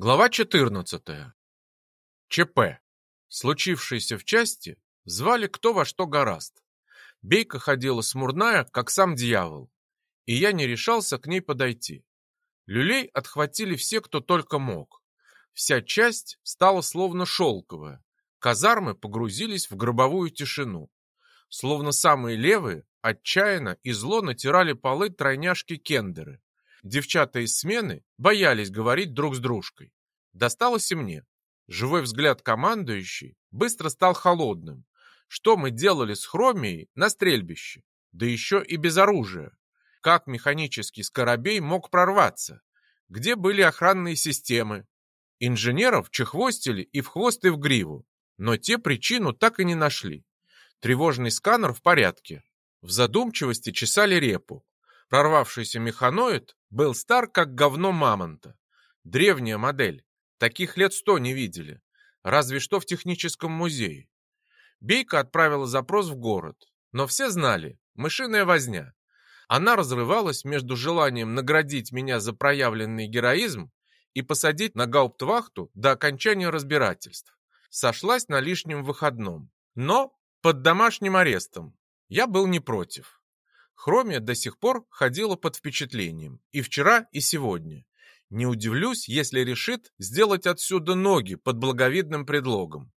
Глава 14. ЧП. Случившееся в части звали кто во что гораст. Бейка ходила смурная, как сам дьявол, и я не решался к ней подойти. Люлей отхватили все, кто только мог. Вся часть стала словно шелковая. Казармы погрузились в гробовую тишину. Словно самые левые отчаянно и зло натирали полы тройняшки-кендеры. Девчата из смены боялись говорить друг с дружкой. Досталось и мне. Живой взгляд командующий быстро стал холодным. Что мы делали с Хромией на стрельбище? Да еще и без оружия. Как механический скоробей мог прорваться? Где были охранные системы? Инженеров чехвостили и в хвост, и в гриву. Но те причину так и не нашли. Тревожный сканер в порядке. В задумчивости чесали репу. Прорвавшийся механоид был стар, как говно мамонта. Древняя модель. Таких лет сто не видели. Разве что в техническом музее. Бейка отправила запрос в город. Но все знали. Мышиная возня. Она разрывалась между желанием наградить меня за проявленный героизм и посадить на гауптвахту до окончания разбирательств. Сошлась на лишнем выходном. Но под домашним арестом. Я был не против. Хромия до сих пор ходила под впечатлением. И вчера, и сегодня. Не удивлюсь, если решит сделать отсюда ноги под благовидным предлогом.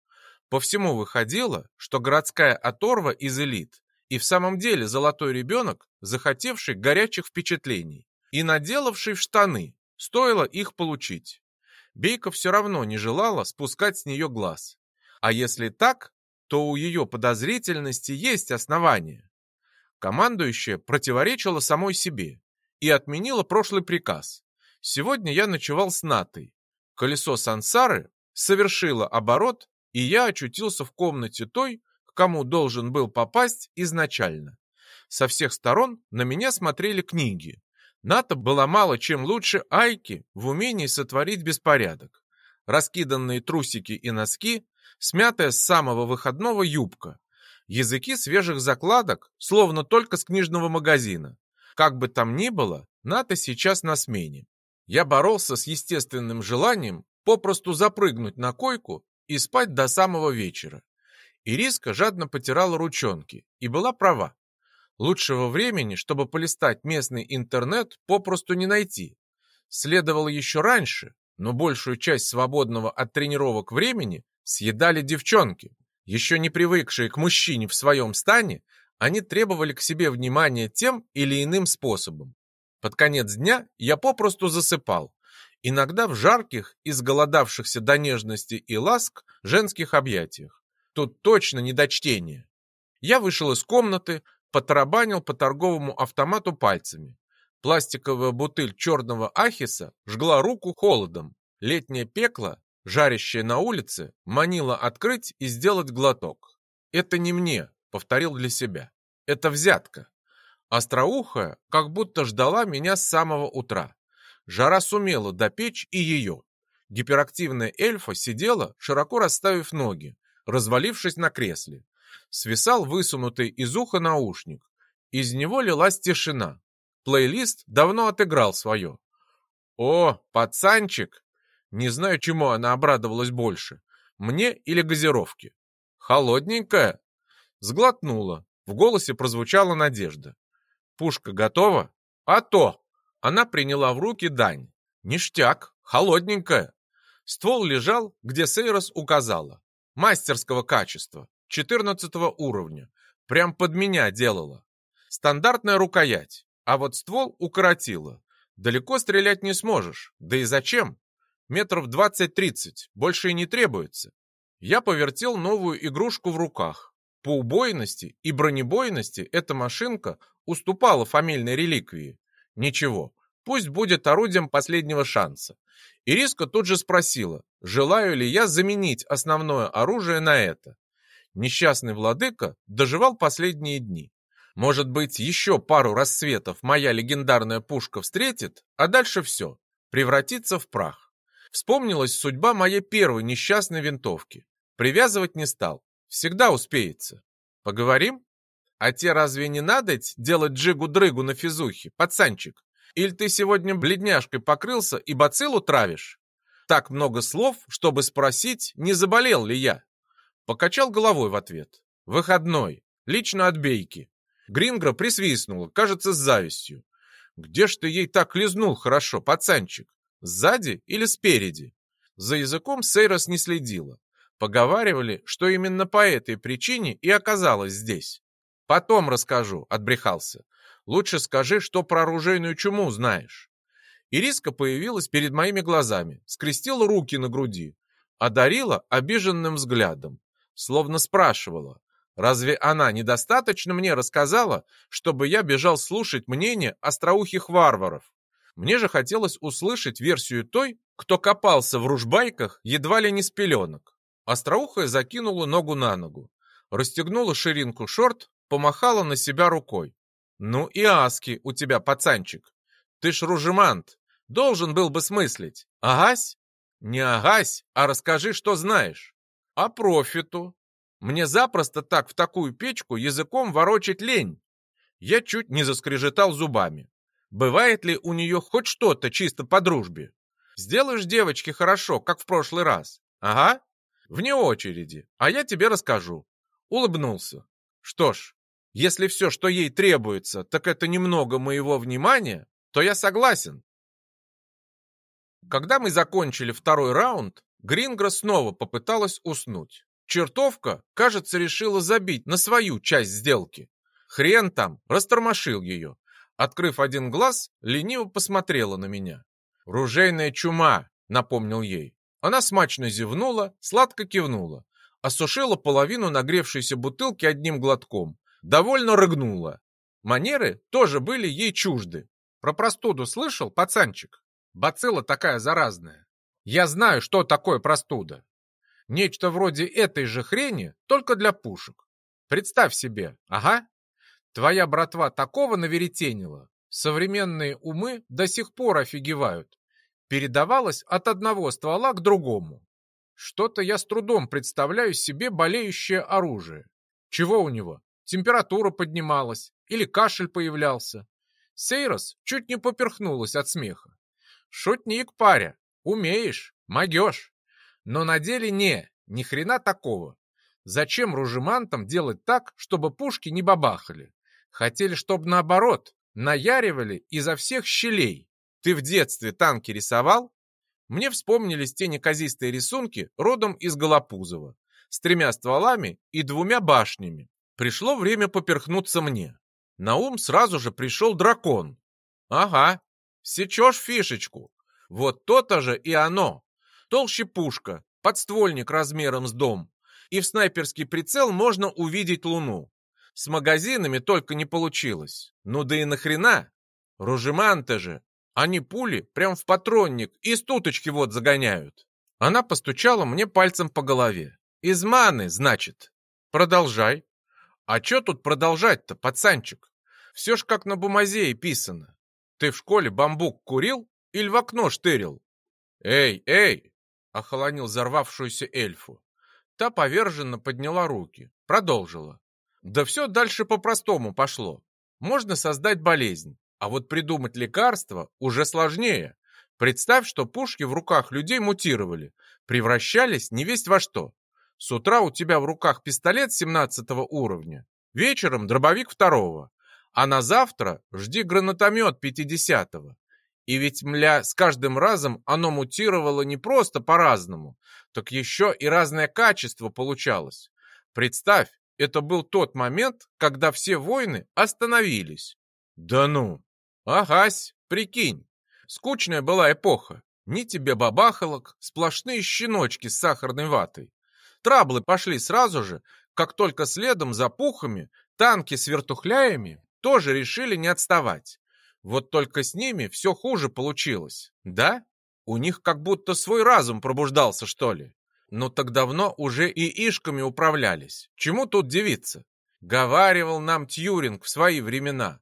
По всему выходило, что городская оторва из элит и в самом деле золотой ребенок, захотевший горячих впечатлений и наделавший в штаны, стоило их получить. Бейка все равно не желала спускать с нее глаз. А если так, то у ее подозрительности есть основания. Командующая противоречила самой себе и отменила прошлый приказ. Сегодня я ночевал с Натой. Колесо сансары совершило оборот, и я очутился в комнате той, к кому должен был попасть изначально. Со всех сторон на меня смотрели книги. Ната была мало чем лучше Айки в умении сотворить беспорядок. Раскиданные трусики и носки, смятая с самого выходного юбка, Языки свежих закладок, словно только с книжного магазина. Как бы там ни было, НАТО сейчас на смене. Я боролся с естественным желанием попросту запрыгнуть на койку и спать до самого вечера. Ириска жадно потирала ручонки и была права. Лучшего времени, чтобы полистать местный интернет, попросту не найти. Следовало еще раньше, но большую часть свободного от тренировок времени съедали девчонки. Еще не привыкшие к мужчине в своем стане, они требовали к себе внимания тем или иным способом. Под конец дня я попросту засыпал, иногда в жарких, изголодавшихся до нежности и ласк женских объятиях. Тут точно не до чтения. Я вышел из комнаты, потарабанил по торговому автомату пальцами. Пластиковая бутыль черного ахиса жгла руку холодом. Летнее пекло жарящая на улице, манила открыть и сделать глоток. «Это не мне», — повторил для себя. «Это взятка». Остроухая как будто ждала меня с самого утра. Жара сумела допечь и ее. Гиперактивная эльфа сидела, широко расставив ноги, развалившись на кресле. Свисал высунутый из уха наушник. Из него лилась тишина. Плейлист давно отыграл свое. «О, пацанчик!» Не знаю, чему она обрадовалась больше, мне или газировке. Холодненькая? Сглотнула. В голосе прозвучала надежда. Пушка готова? А то! Она приняла в руки дань. Ништяк, холодненькая. Ствол лежал, где Сейрос указала. Мастерского качества, 14 уровня. Прям под меня делала. Стандартная рукоять, а вот ствол укоротила. Далеко стрелять не сможешь. Да и зачем? Метров двадцать-тридцать, больше и не требуется. Я повертел новую игрушку в руках. По убойности и бронебойности эта машинка уступала фамильной реликвии. Ничего, пусть будет орудием последнего шанса. Ириска тут же спросила, желаю ли я заменить основное оружие на это. Несчастный владыка доживал последние дни. Может быть, еще пару рассветов моя легендарная пушка встретит, а дальше все, превратится в прах. Вспомнилась судьба моей первой несчастной винтовки. Привязывать не стал. Всегда успеется. Поговорим? А те разве не надо делать джигу-дрыгу на физухе, пацанчик? Или ты сегодня бледняшкой покрылся и бациллу травишь? так много слов, чтобы спросить, не заболел ли я. Покачал головой в ответ. Выходной. Лично от бейки. Грингра присвистнула, кажется, с завистью. Где ж ты ей так лизнул хорошо, пацанчик? Сзади или спереди? За языком Сейрос не следила. Поговаривали, что именно по этой причине и оказалась здесь. Потом расскажу, отбрехался. Лучше скажи, что про оружейную чуму знаешь. Ириска появилась перед моими глазами, скрестила руки на груди, одарила обиженным взглядом, словно спрашивала, разве она недостаточно мне рассказала, чтобы я бежал слушать мнение остроухих варваров? Мне же хотелось услышать версию той, кто копался в ружбайках едва ли не с пеленок. Остроухая закинула ногу на ногу, расстегнула ширинку шорт, помахала на себя рукой. «Ну и аски у тебя, пацанчик! Ты ж ружемант, должен был бы смыслить. Агась? Не агась, а расскажи, что знаешь. А профиту? Мне запросто так в такую печку языком ворочать лень. Я чуть не заскрежетал зубами. Бывает ли у нее хоть что-то чисто по дружбе? Сделаешь девочке хорошо, как в прошлый раз. Ага, вне очереди, а я тебе расскажу. Улыбнулся. Что ж, если все, что ей требуется, так это немного моего внимания, то я согласен. Когда мы закончили второй раунд, Грингра снова попыталась уснуть. Чертовка, кажется, решила забить на свою часть сделки. Хрен там, растормошил ее. Открыв один глаз, лениво посмотрела на меня. «Ружейная чума», — напомнил ей. Она смачно зевнула, сладко кивнула, осушила половину нагревшейся бутылки одним глотком, довольно рыгнула. Манеры тоже были ей чужды. Про простуду слышал, пацанчик? Бацилла такая заразная. Я знаю, что такое простуда. Нечто вроде этой же хрени, только для пушек. Представь себе, ага. Твоя братва такого наверетенила. Современные умы до сих пор офигевают. Передавалось от одного ствола к другому. Что-то я с трудом представляю себе болеющее оружие. Чего у него? Температура поднималась или кашель появлялся. Сейрос чуть не поперхнулась от смеха. Шутник, паря, умеешь, могешь. Но на деле не, ни хрена такого. Зачем ружемантам делать так, чтобы пушки не бабахали? Хотели, чтобы наоборот, наяривали изо всех щелей. Ты в детстве танки рисовал? Мне вспомнились те неказистые рисунки родом из Голопузова, с тремя стволами и двумя башнями. Пришло время поперхнуться мне. На ум сразу же пришел дракон. Ага, Сечешь фишечку. Вот то-то же и оно. Толще пушка, подствольник размером с дом. И в снайперский прицел можно увидеть луну. С магазинами только не получилось. Ну да и нахрена? Ружеманты же. Они пули прям в патронник и стуточки вот загоняют. Она постучала мне пальцем по голове. Из маны, значит. Продолжай. А чё тут продолжать-то, пацанчик? Все ж как на бумазе писано. Ты в школе бамбук курил или в окно штырил? Эй, эй! Охолонил взорвавшуюся эльфу. Та поверженно подняла руки, продолжила. Да все дальше по-простому пошло. Можно создать болезнь, а вот придумать лекарство уже сложнее. Представь, что пушки в руках людей мутировали, превращались не весть во что. С утра у тебя в руках пистолет 17 уровня, вечером дробовик второго, а на завтра жди гранатомет 50-го. И ведь, мля, с каждым разом оно мутировало не просто по-разному, так еще и разное качество получалось. Представь, это был тот момент, когда все войны остановились. Да ну! Агась, прикинь, скучная была эпоха. Ни тебе бабахалок, сплошные щеночки с сахарной ватой. Траблы пошли сразу же, как только следом за пухами танки с вертухляями тоже решили не отставать. Вот только с ними все хуже получилось. Да? У них как будто свой разум пробуждался, что ли. Но так давно уже и ишками управлялись. Чему тут девиться? Говаривал нам Тьюринг в свои времена.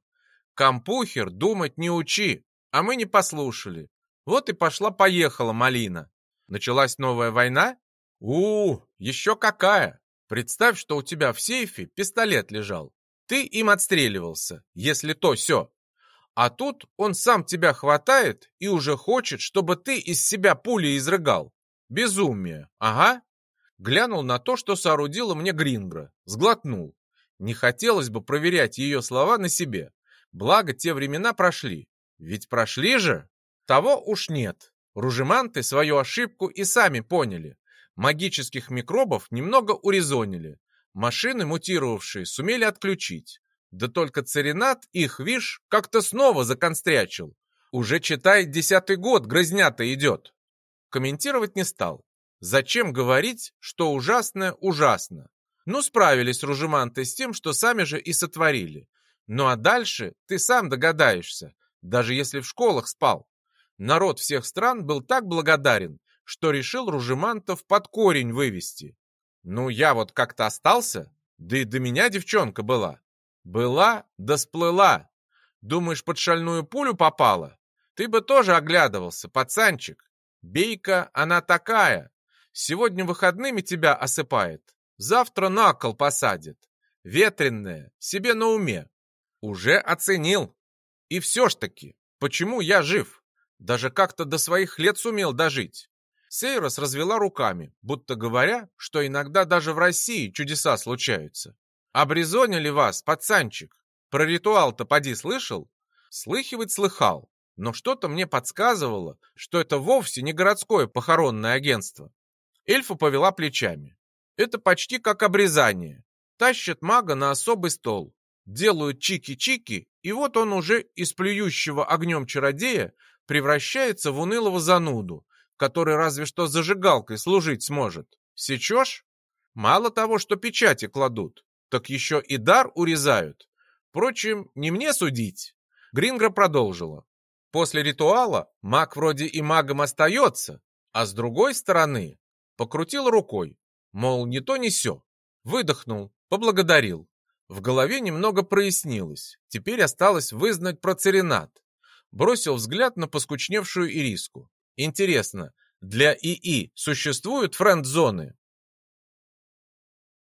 Кампухер думать не учи, а мы не послушали. Вот и пошла-поехала малина. Началась новая война? у, еще какая! Представь, что у тебя в сейфе пистолет лежал. Ты им отстреливался, если то все. А тут он сам тебя хватает и уже хочет, чтобы ты из себя пули изрыгал. Безумие, ага. Глянул на то, что соорудила мне Грингра, сглотнул. Не хотелось бы проверять ее слова на себе. Благо, те времена прошли. Ведь прошли же. Того уж нет. Ружеманты свою ошибку и сами поняли. Магических микробов немного урезонили. Машины, мутировавшие, сумели отключить. Да только царинат их, вишь, как-то снова законстрячил. Уже, читает десятый год, грызнято идет. Комментировать не стал. Зачем говорить, что ужасное ужасно? Ну, справились ружеманты с тем, что сами же и сотворили. Ну а дальше ты сам догадаешься, даже если в школах спал. Народ всех стран был так благодарен, что решил ружемантов под корень вывести. Ну, я вот как-то остался, да и до меня девчонка была. Была, да сплыла. Думаешь, под шальную пулю попала? Ты бы тоже оглядывался, пацанчик. Бейка, она такая. Сегодня выходными тебя осыпает, Завтра на кол посадит. Ветренная, себе на уме. Уже оценил. И все ж таки, почему я жив? Даже как-то до своих лет сумел дожить. Сейрос развела руками, будто говоря, что иногда даже в России чудеса случаются. Обрезонили вас, пацанчик? Про ритуал-то поди слышал? Слыхивать слыхал, но что-то мне подсказывало, что это вовсе не городское похоронное агентство. Эльфа повела плечами. Это почти как обрезание. Тащат мага на особый стол, делают чики-чики, и вот он уже из плюющего огнем чародея превращается в унылого зануду, который разве что зажигалкой служить сможет. Сечешь? Мало того, что печати кладут, так еще и дар урезают. Впрочем, не мне судить. Грингра продолжила. После ритуала маг вроде и магом остается, а с другой стороны покрутил рукой. Мол, не то, не сё. Выдохнул, поблагодарил. В голове немного прояснилось. Теперь осталось вызнать про церинат. Бросил взгляд на поскучневшую ириску. Интересно, для ИИ существуют френд-зоны?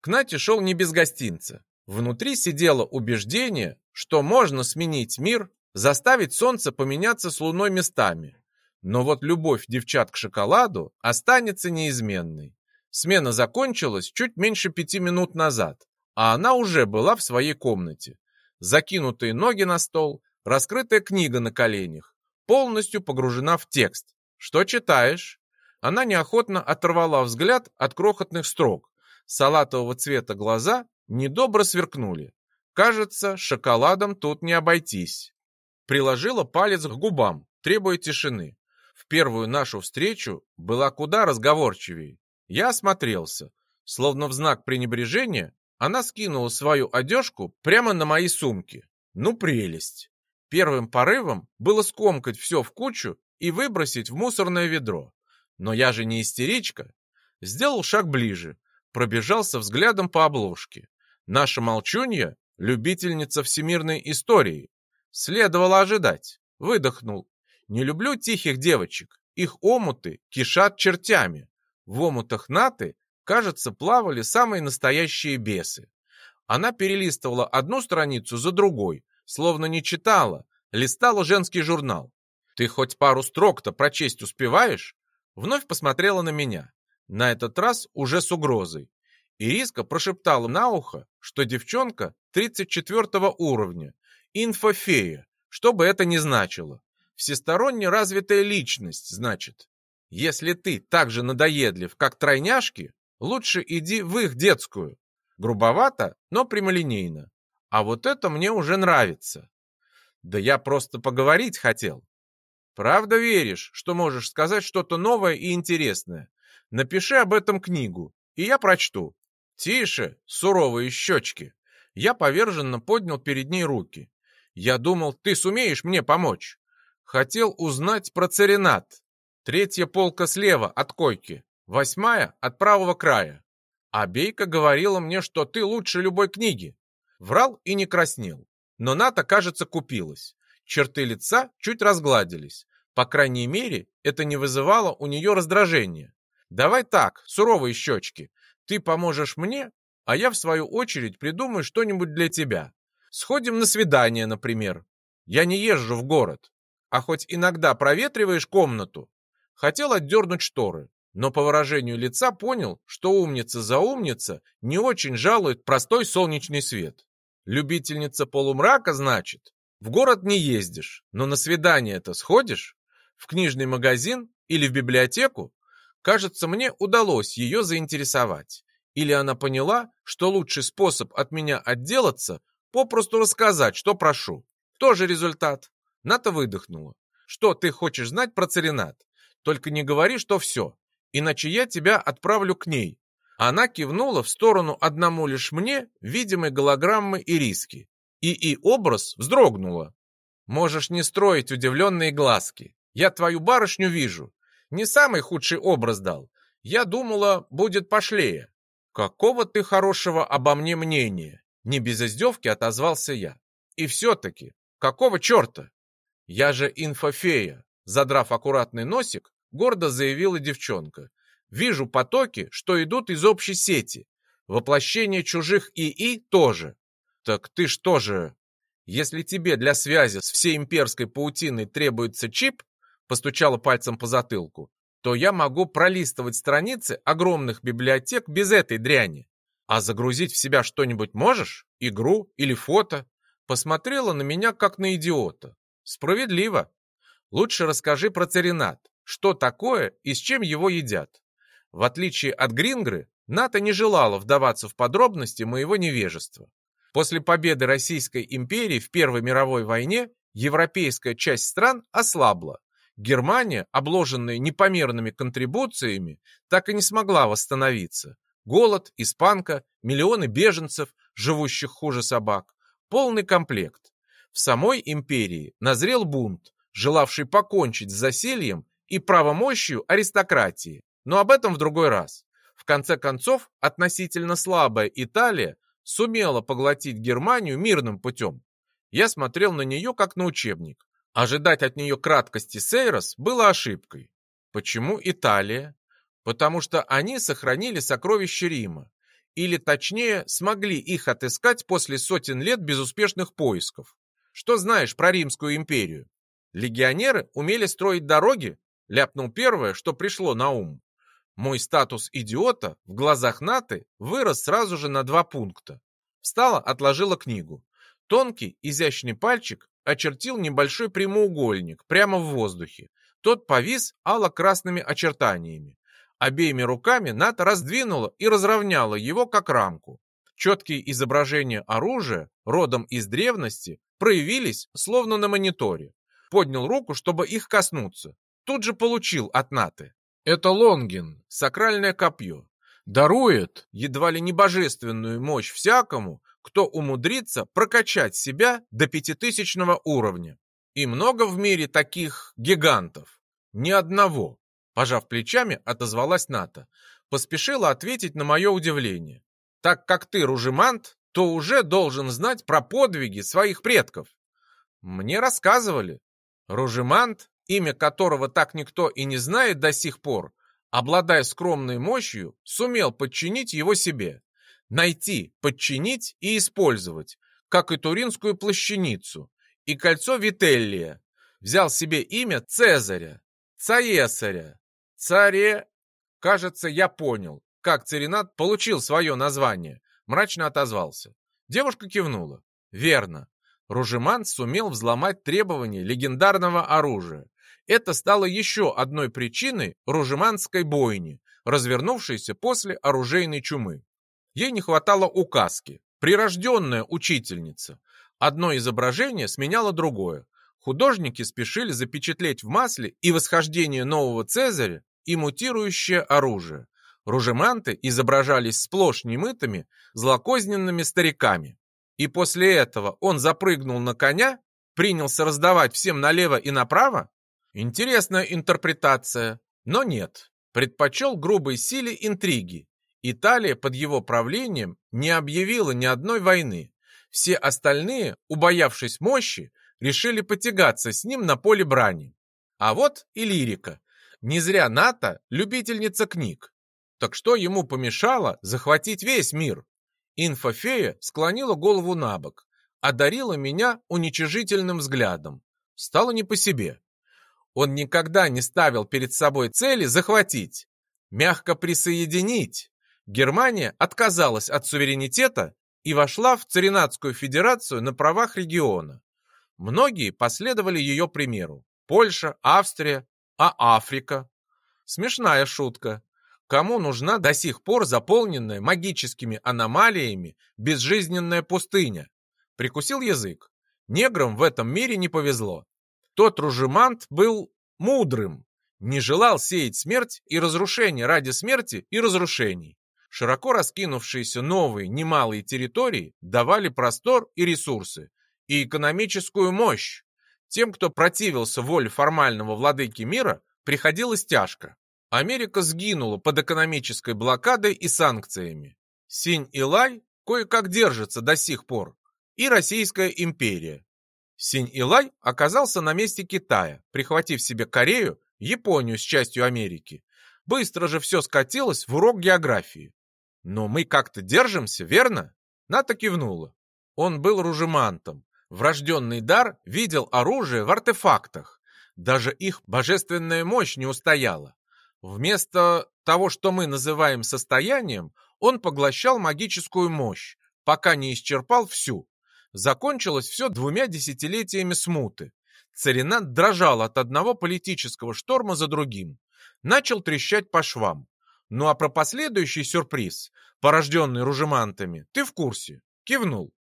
К Нате шел не без гостинца. Внутри сидело убеждение, что можно сменить мир, заставить солнце поменяться с луной местами. Но вот любовь девчат к шоколаду останется неизменной. Смена закончилась чуть меньше пяти минут назад, а она уже была в своей комнате. Закинутые ноги на стол, раскрытая книга на коленях, полностью погружена в текст. «Что читаешь?» Она неохотно оторвала взгляд от крохотных строк. Салатового цвета глаза недобро сверкнули. Кажется, шоколадом тут не обойтись. Приложила палец к губам, требуя тишины. В первую нашу встречу была куда разговорчивее. Я осмотрелся. Словно в знак пренебрежения, она скинула свою одежку прямо на мои сумки. Ну, прелесть. Первым порывом было скомкать все в кучу и выбросить в мусорное ведро. Но я же не истеричка. Сделал шаг ближе, пробежался взглядом по обложке. Наша молчунья — любительница всемирной истории. Следовало ожидать. Выдохнул. Не люблю тихих девочек. Их омуты кишат чертями. В омутах Наты, кажется, плавали самые настоящие бесы. Она перелистывала одну страницу за другой, словно не читала, листала женский журнал. «Ты хоть пару строк-то прочесть успеваешь?» Вновь посмотрела на меня, на этот раз уже с угрозой. Ириска прошептала на ухо, что девчонка 34 уровня, инфофея, что бы это ни значило. Всесторонне развитая личность, значит. Если ты так же надоедлив, как тройняшки, лучше иди в их детскую. Грубовато, но прямолинейно. А вот это мне уже нравится. Да я просто поговорить хотел. Правда веришь, что можешь сказать что-то новое и интересное? Напиши об этом книгу, и я прочту. Тише, суровые щечки. Я поверженно поднял перед ней руки. Я думал, ты сумеешь мне помочь. Хотел узнать про царинат, Третья полка слева от койки, восьмая от правого края. А Бейка говорила мне, что ты лучше любой книги. Врал и не краснел. Но Ната, кажется, купилась. Черты лица чуть разгладились. По крайней мере, это не вызывало у нее раздражения. Давай так, суровые щечки. Ты поможешь мне, а я, в свою очередь, придумаю что-нибудь для тебя. Сходим на свидание, например. Я не езжу в город. А хоть иногда проветриваешь комнату. Хотел отдернуть шторы, но по выражению лица понял, что умница за умница не очень жалует простой солнечный свет. Любительница полумрака, значит? В город не ездишь, но на свидание-то сходишь? В книжный магазин или в библиотеку? Кажется, мне удалось ее заинтересовать. Или она поняла, что лучший способ от меня отделаться – попросту рассказать, что прошу. Тоже результат. Ната выдохнула. Что ты хочешь знать про Царинат? Только не говори, что все, иначе я тебя отправлю к ней. Она кивнула в сторону одному лишь мне видимой голограммы Ириски. И и образ вздрогнула. Можешь не строить удивленные глазки. Я твою барышню вижу. Не самый худший образ дал. Я думала, будет пошлее. Какого ты хорошего обо мне мнения? Не без издевки отозвался я. И все-таки, какого черта? Я же инфофея. Задрав аккуратный носик, гордо заявила девчонка. Вижу потоки, что идут из общей сети. Воплощение чужих ИИ тоже. Так ты что же? Если тебе для связи с всей имперской паутиной требуется чип, постучала пальцем по затылку, то я могу пролистывать страницы огромных библиотек без этой дряни. А загрузить в себя что-нибудь можешь? Игру или фото? Посмотрела на меня, как на идиота. Справедливо. Лучше расскажи про царинат. Что такое и с чем его едят? В отличие от Грингры, НАТО не желала вдаваться в подробности моего невежества. После победы Российской империи в Первой мировой войне европейская часть стран ослабла, Германия, обложенная непомерными контрибуциями, так и не смогла восстановиться. Голод, испанка, миллионы беженцев, живущих хуже собак. Полный комплект. В самой империи назрел бунт, желавший покончить с засильем и правомощью аристократии. Но об этом в другой раз. В конце концов, относительно слабая Италия сумела поглотить Германию мирным путем. Я смотрел на нее как на учебник. Ожидать от нее краткости Сейрос было ошибкой. Почему Италия? Потому что они сохранили сокровища Рима. Или точнее, смогли их отыскать после сотен лет безуспешных поисков. Что знаешь про Римскую империю? Легионеры умели строить дороги? Ляпнул первое, что пришло на ум. Мой статус идиота в глазах Наты вырос сразу же на два пункта. Встала, отложила книгу. Тонкий, изящный пальчик очертил небольшой прямоугольник прямо в воздухе. Тот повис ало-красными очертаниями. Обеими руками Ната раздвинула и разровняла его как рамку. Четкие изображения оружия, родом из древности, проявились словно на мониторе. Поднял руку, чтобы их коснуться. Тут же получил от Наты. Это Лонгин, сакральное копье. Дарует едва ли не божественную мощь всякому, кто умудрится прокачать себя до пятитысячного уровня. И много в мире таких гигантов. Ни одного. Пожав плечами, отозвалась Ната. Поспешила ответить на мое удивление. Так как ты ружемант, то уже должен знать про подвиги своих предков. Мне рассказывали. Ружемант, имя которого так никто и не знает до сих пор, обладая скромной мощью, сумел подчинить его себе. Найти, подчинить и использовать, как и Туринскую плащаницу, и кольцо Вителлия. Взял себе имя Цезаря, Цаесаря, Царе... Кажется, я понял, как Царинат получил свое название. Мрачно отозвался. Девушка кивнула. Верно. Ружеман сумел взломать требования легендарного оружия. Это стало еще одной причиной ружеманской бойни, развернувшейся после оружейной чумы. Ей не хватало указки. Прирожденная учительница. Одно изображение сменяло другое. Художники спешили запечатлеть в масле и восхождение нового Цезаря, и мутирующее оружие. Ружеманты изображались сплошь немытыми, злокозненными стариками. И после этого он запрыгнул на коня, принялся раздавать всем налево и направо? Интересная интерпретация, но нет. Предпочел грубой силе интриги Италия под его правлением не объявила ни одной войны. Все остальные, убоявшись мощи, решили потягаться с ним на поле брани. А вот и лирика. Не зря НАТО – любительница книг. Так что ему помешало захватить весь мир? Инфофея склонила голову на бок. одарила меня уничижительным взглядом. Стало не по себе. Он никогда не ставил перед собой цели захватить, мягко присоединить. Германия отказалась от суверенитета и вошла в Царинатскую федерацию на правах региона. Многие последовали ее примеру. Польша, Австрия, а Африка? Смешная шутка. Кому нужна до сих пор заполненная магическими аномалиями безжизненная пустыня? Прикусил язык. Неграм в этом мире не повезло. Тот Ружемант был мудрым, не желал сеять смерть и разрушение ради смерти и разрушений. Широко раскинувшиеся новые немалые территории давали простор и ресурсы, и экономическую мощь. Тем, кто противился воле формального владыки мира, приходилось тяжко. Америка сгинула под экономической блокадой и санкциями. Синь-Илай кое-как держится до сих пор. И Российская империя. Синь-Илай оказался на месте Китая, прихватив себе Корею, Японию с частью Америки. Быстро же все скатилось в урок географии. Но мы как-то держимся, верно? Ната кивнула. Он был ружемантом. Врожденный дар видел оружие в артефактах. Даже их божественная мощь не устояла. Вместо того, что мы называем состоянием, он поглощал магическую мощь, пока не исчерпал всю. Закончилось все двумя десятилетиями смуты. Царинат дрожал от одного политического шторма за другим. Начал трещать по швам. Ну а про последующий сюрприз, порожденный ружемантами, ты в курсе? Кивнул.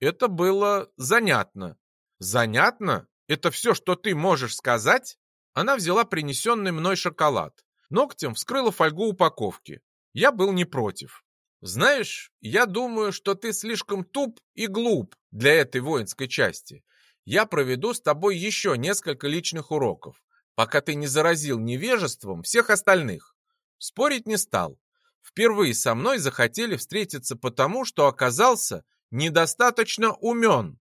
Это было занятно. Занятно? Это все, что ты можешь сказать? Она взяла принесенный мной шоколад. Ногтем вскрыла фольгу упаковки. Я был не против. Знаешь, я думаю, что ты слишком туп и глуп для этой воинской части. Я проведу с тобой еще несколько личных уроков, пока ты не заразил невежеством всех остальных. Спорить не стал. Впервые со мной захотели встретиться потому, что оказался недостаточно умен.